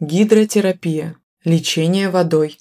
Гидротерапия. Лечение водой.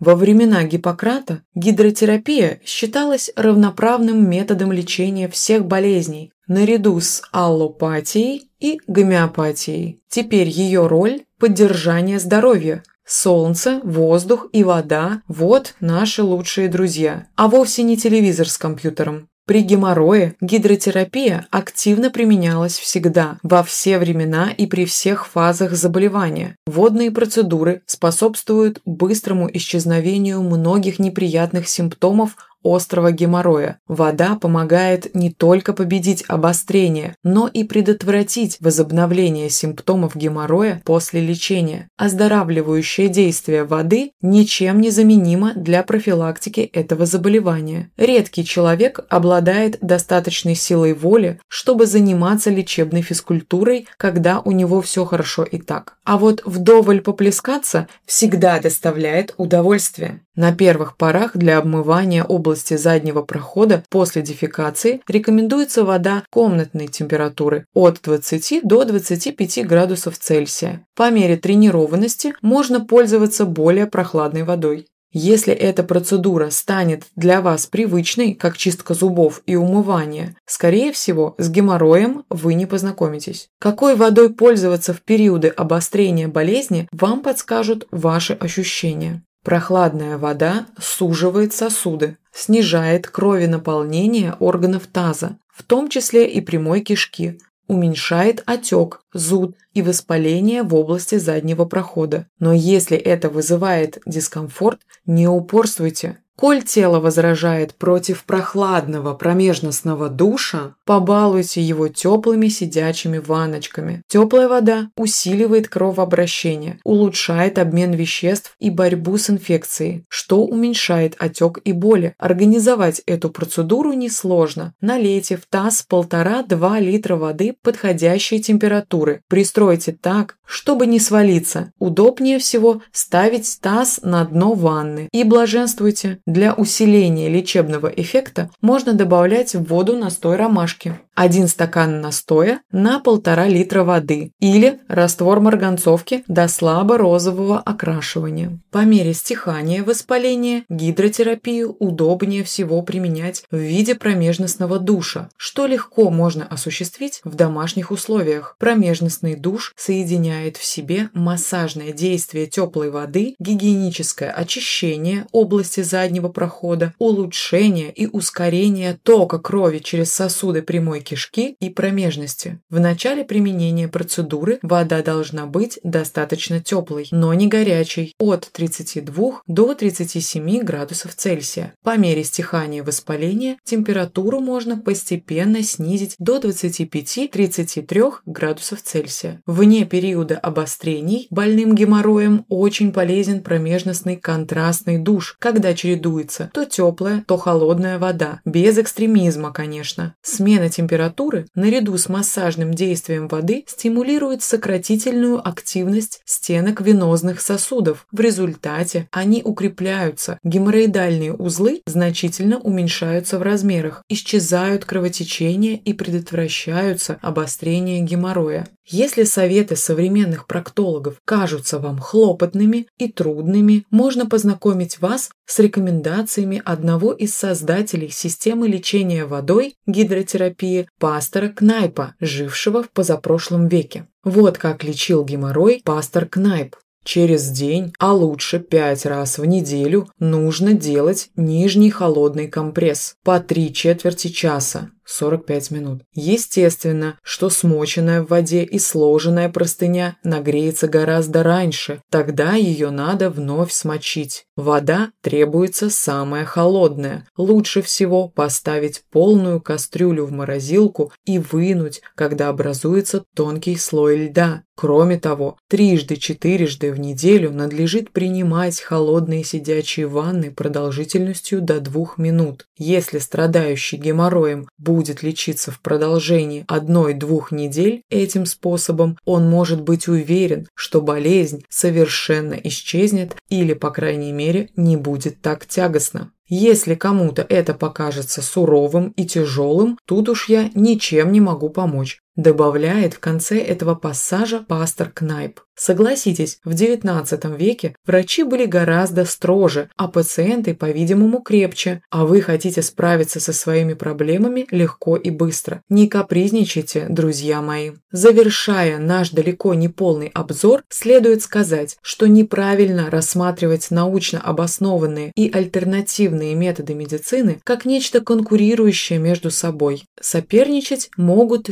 Во времена Гиппократа гидротерапия считалась равноправным методом лечения всех болезней, наряду с аллопатией и гомеопатией. Теперь ее роль – поддержание здоровья. Солнце, воздух и вода – вот наши лучшие друзья, а вовсе не телевизор с компьютером. При геморрое гидротерапия активно применялась всегда, во все времена и при всех фазах заболевания. Водные процедуры способствуют быстрому исчезновению многих неприятных симптомов острого геморроя. Вода помогает не только победить обострение, но и предотвратить возобновление симптомов геморроя после лечения. Оздоравливающее действие воды ничем не заменимо для профилактики этого заболевания. Редкий человек обладает достаточной силой воли, чтобы заниматься лечебной физкультурой, когда у него все хорошо и так. А вот вдоволь поплескаться всегда доставляет удовольствие. На первых порах для обмывания области заднего прохода после дефекации рекомендуется вода комнатной температуры от 20 до 25 градусов Цельсия. По мере тренированности можно пользоваться более прохладной водой. Если эта процедура станет для вас привычной, как чистка зубов и умывание, скорее всего, с геморроем вы не познакомитесь. Какой водой пользоваться в периоды обострения болезни, вам подскажут ваши ощущения. Прохладная вода суживает сосуды, снижает кровенаполнение органов таза, в том числе и прямой кишки, уменьшает отек, зуд и воспаление в области заднего прохода. Но если это вызывает дискомфорт, не упорствуйте. Коль тело возражает против прохладного промежностного душа, побалуйте его теплыми сидячими ванночками. Теплая вода усиливает кровообращение, улучшает обмен веществ и борьбу с инфекцией, что уменьшает отек и боли. Организовать эту процедуру несложно. Налейте в таз полтора-два литра воды подходящей температуры. Пристройте так, чтобы не свалиться. Удобнее всего ставить таз на дно ванны и блаженствуйте для усиления лечебного эффекта можно добавлять в воду настой ромашки. Один стакан настоя на полтора литра воды или раствор марганцовки до слабо-розового окрашивания. По мере стихания воспаления гидротерапию удобнее всего применять в виде промежностного душа, что легко можно осуществить в домашних условиях. Промежностный душ соединяет в себе массажное действие теплой воды, гигиеническое очищение области заднего прохода, улучшение и ускорение тока крови через сосуды прямой кишки и промежности. В начале применения процедуры вода должна быть достаточно теплой, но не горячей, от 32 до 37 градусов Цельсия. По мере стихания воспаления температуру можно постепенно снизить до 25-33 градусов Цельсия. Вне периода обострений больным геморроем очень полезен промежностный контрастный душ, когда чередуется то теплая, то холодная вода, без экстремизма, конечно. Смена температуры температуры наряду с массажным действием воды стимулирует сократительную активность стенок венозных сосудов. В результате они укрепляются, геморроидальные узлы значительно уменьшаются в размерах, исчезают кровотечения и предотвращаются обострение геморроя. Если советы современных проктологов кажутся вам хлопотными и трудными, можно познакомить вас с рекомендациями одного из создателей системы лечения водой гидротерапии пастора Кнайпа, жившего в позапрошлом веке. Вот как лечил геморрой пастор Кнайп. Через день, а лучше пять раз в неделю, нужно делать нижний холодный компресс по три четверти часа 45 минут. Естественно, что смоченная в воде и сложенная простыня нагреется гораздо раньше, тогда ее надо вновь смочить. Вода требуется самая холодная. Лучше всего поставить полную кастрюлю в морозилку и вынуть, когда образуется тонкий слой льда. Кроме того, трижды-четырежды в неделю надлежит принимать холодные сидячие ванны продолжительностью до двух минут. Если страдающий геморроем будет будет лечиться в продолжении одной-двух недель этим способом, он может быть уверен, что болезнь совершенно исчезнет или, по крайней мере, не будет так тягостно. Если кому-то это покажется суровым и тяжелым, тут уж я ничем не могу помочь. Добавляет в конце этого пассажа пастор Кнайп. Согласитесь, в XIX веке врачи были гораздо строже, а пациенты, по-видимому, крепче, а вы хотите справиться со своими проблемами легко и быстро. Не капризничайте, друзья мои. Завершая наш далеко не полный обзор, следует сказать, что неправильно рассматривать научно обоснованные и альтернативные методы медицины как нечто конкурирующее между собой. Соперничать могут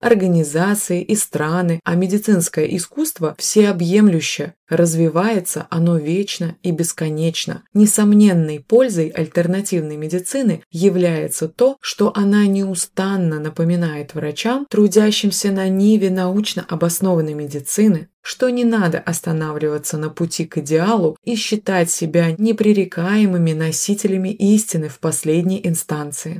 организации и страны, а медицинское искусство всеобъемлюще, развивается оно вечно и бесконечно. Несомненной пользой альтернативной медицины является то, что она неустанно напоминает врачам, трудящимся на ниве научно обоснованной медицины, что не надо останавливаться на пути к идеалу и считать себя непререкаемыми носителями истины в последней инстанции.